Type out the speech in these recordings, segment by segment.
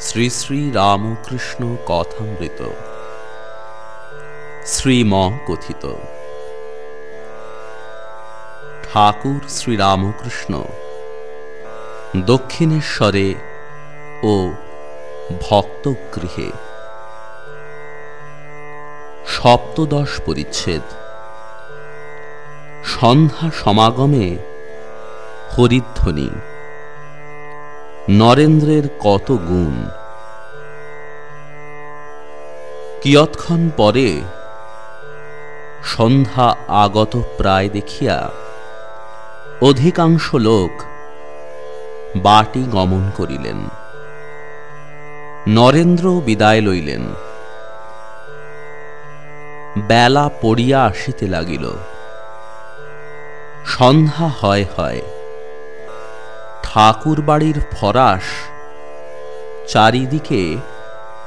শ্রী শ্রী রামকৃষ্ণ কথামৃত। শ্রীম কথিত ঠাকুর শ্রীরামকৃষ্ণ দক্ষিণেশ্বরে ও ভক্তগৃহে। সপ্তদশ পরিচ্ছেদ। সন্ধ্যা সমাগমে হরিধ্বনি। নরেন্দ্রের কত গুণ? কিয়ৎক্ষণ পরে সন্ধ্যা আগত প্রায় দেখিয়া অধিকাংশ লোক বাটি গমন করিলেন। নরেন্দ্র বিদায় লইলেন। বেলা পড়িয়া আসিতে লাগিল। সন্ধ্যা হয় হয় ঠাকুর বাড়ির ফরাস চারিদিকে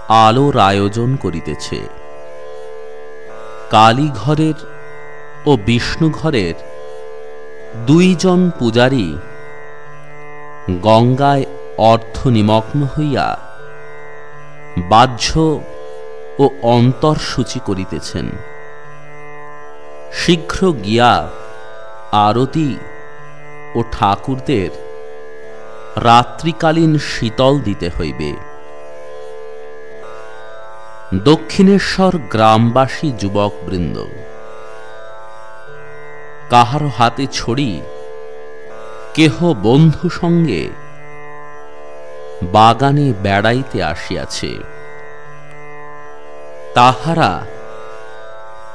আলোর আয়োজন করিতেছে। কালীঘরের ও বিষ্ণুঘরের দুইজন পূজারী গঙ্গায় অর্থ নিমগ্ন হইয়া বাহ্য ও অন্তর্সূচি করিতেছেন। শীঘ্র গিয়া আরতি ও ঠাকুরদের রাত্রিকালীন শীতল দিতে হইবে। দক্ষিণেশ্বর গ্রামবাসী যুবকবৃন্দ, কাহার হাতে ছড়ি, কেহ বন্ধু সঙ্গে বাগানে বেড়াইতে আসিয়াছে। তাহারা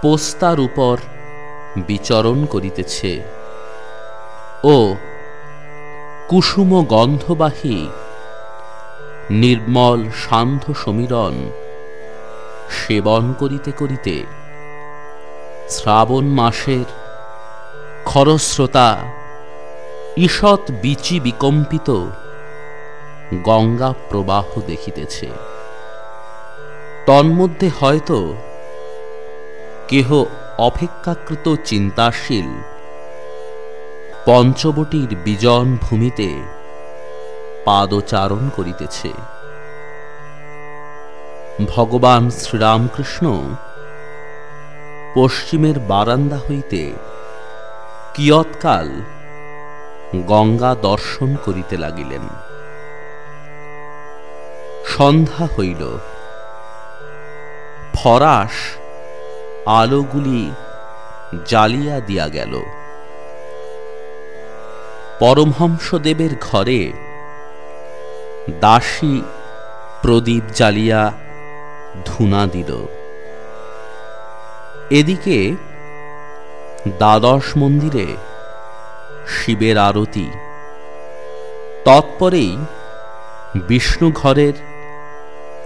পোস্তার উপর বিচরণ করিতেছে ও কুসুম গন্ধবাহী, নির্মল শান্ত সমীরণ, সেবন করিতে করিতে শ্রাবণ মাসের খরস্রোতা ঈষৎ বিচি বিকম্পিত গঙ্গা প্রবাহ দেখিতেছে। তন্মধ্যে হয়তো কেহ অপেক্ষাকৃত চিন্তাশীল পঞ্চবটির বিজন ভূমিতে পাদচারণ করিতেছে। ভগবান শ্রীরামকৃষ্ণ পশ্চিমের বারান্দা হইতে কিয়ৎকাল গঙ্গা দর্শন করিতে লাগিলেন। সন্ধ্যা হইল। ফরাস আলোগুলি জ্বালিয়া দিয়া গেল। পরমহংসদেবের ঘরে দাসী প্রদীপ জ্বালিয়া ধুনা দিল। এদিকে দ্বাদশ মন্দিরে শিবের আরতি। তৎপরেই বিষ্ণু ঘরের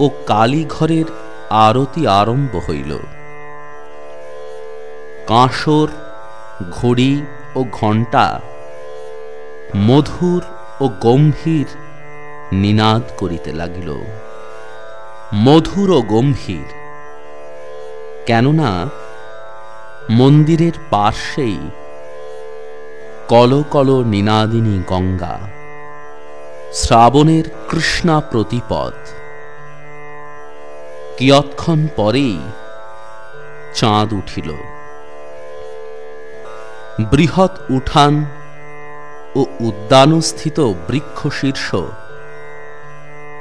ও কালী ঘরের আরতি আরম্ভ হইল। কাঁসর, ঘড়ি ও ঘণ্টা মধুর ও গম্ভীর নিনাদ করিতে লাগিল। মধুর ও গম্ভীর, কেননা মন্দিরের পার্শ্বেই কল কল নিনাদিনী গঙ্গা, শ্রাবণের কৃষ্ণা প্রতিপদ। কিয়ৎক্ষণ পরেই চাঁদ উঠিল। বৃহৎ উঠান ও উদ্যানস্থিত বৃক্ষ শীর্ষ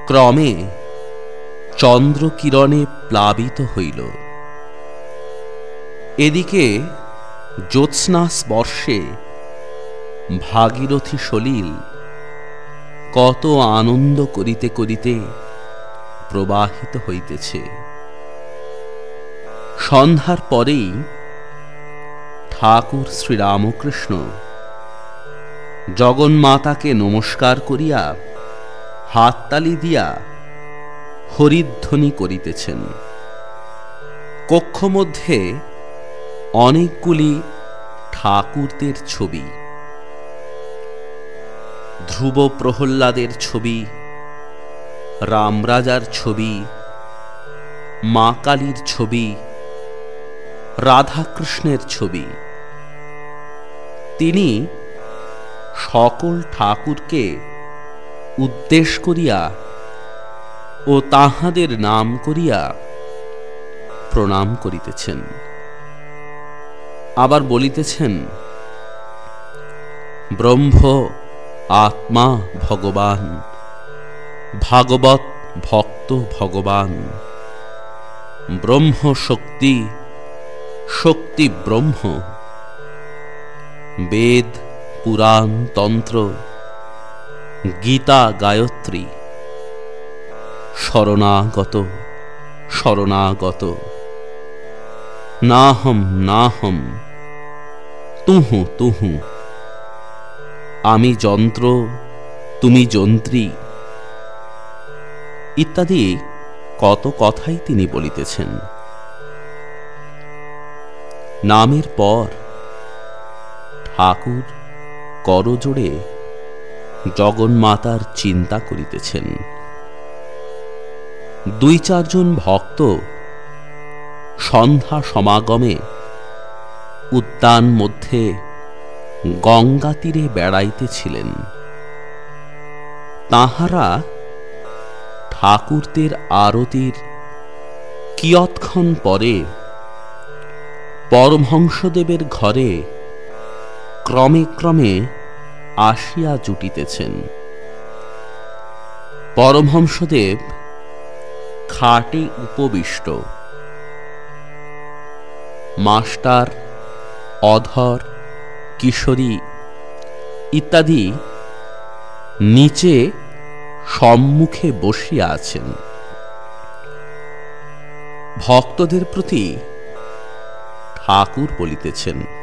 ক্রমে চন্দ্রকিরণে প্লাবিত হইল। এদিকে জ্যোৎস্না স্পর্শে ভাগীরথী সলিল কত আনন্দ করিতে করিতে প্রবাহিত হইতেছে। সন্ধ্যার পরেই ঠাকুর শ্রীরামকৃষ্ণ জগন্মাতাকে নমস্কার করিয়া হাততালি দিয়া হরিধ্বনি করিতেছেন। কক্ষ মধ্যে অনেকগুলি ঠাকুরদের ছবি ধ্রুব প্রহ্লাদের ছবি, রামরাজার ছবি, মা কালীর ছবি, রাধাকৃষ্ণের ছবি। তিনি সকল ঠাকুরকে উদ্দেশ করিয়া ও তাহাদের নাম করিয়া প্রণাম করিতেছেন। আবার বলিতেছেন, ব্রহ্ম, আত্মা, ভগবান, ভাগবত ভক্ত ভগবান ব্রহ্ম শক্তি শক্তি ব্রহ্ম, বেদ পুরাণ তন্ত্র গীতা গায়ত্রী। শরণাগত শরণাগত। নাহম নাহম। তুহু তুহু। আমি যন্ত্র, তুমি যন্ত্রী। ইত্যাদি কত কথাই তিনি বলিতেছেন। নামের পর ঠাকুর করজোড়ে জগন্মাতার চিন্তা করিতেছেন। দুই চারজন ভক্ত সন্ধ্যা সমাগমে উদ্যান মধ্যে গঙ্গা তীরে বেড়াইতেছিলেন। তাহারা ঠাকুরদের আরতির কিয়ৎক্ষণ পরে পরমহংসদেবের ঘরে ক্রমে ক্রমে আসিয়া জুটিতেছেন। পরমহংসদেব খাটে উপবিষ্ট। মাস্টার, অধর, কিশোরী ইত্যাদি নিচে সম্মুখে বসিয়া আছেন। ভক্তদের প্রতি ঠাকুর বলিতেছেন।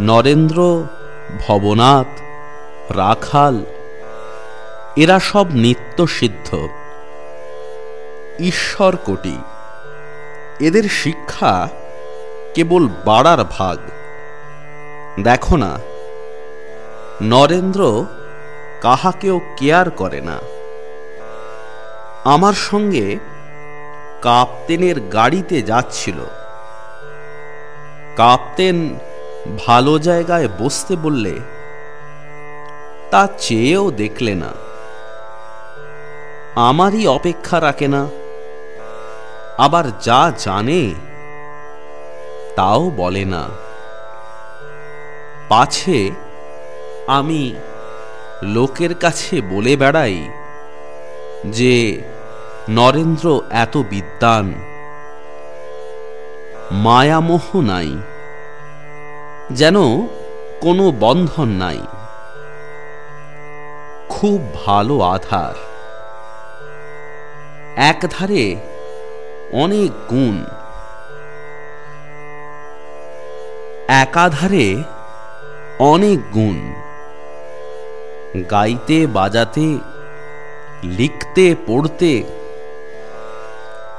নরেন্দ্র, ভবনাথ, রাখাল, এরা সব নিত্য সিদ্ধ। ঈশ্বর কোটি। এদের শিক্ষা কেবল বাড়ার ভাগ। দেখো না, নরেন্দ্র কাহাকেও কেয়ার করে না। আমার সঙ্গে কাপ্তেনের গাড়িতে যাচ্ছিল। কাপ্তেন ভালো জায়গায় বসতে বললে, তা চেয়েও দেখলে না। আমারই অপেক্ষা রাখে না। আবার যা জানে, তাও বলে না। পাছে আমি লোকের কাছে বলে বেড়াই যে, নরেন্দ্র এত বিদ্বান। মায়ামোহ নাই। যেন কোনো বন্ধন নাই। খুব ভালো আধার। একধারে অনেক গুণ। একাধারে অনেক গুণ। গাইতে, বাজাতে, লিখতে, পড়তে,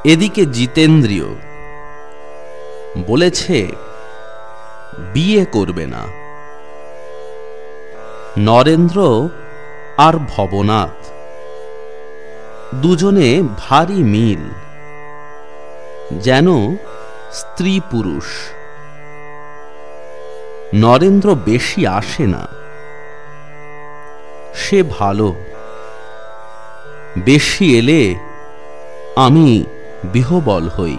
এদিকে জিতেন্দ্রীয় বলেছে বিয়ে করবে না। নরেন্দ্র আর ভবনাথ দুজনে ভারী মিল, যেন স্ত্রী পুরুষ। নরেন্দ্র বেশি আসে না। সে ভালো। বেশি এলে আমি বিহবল হই।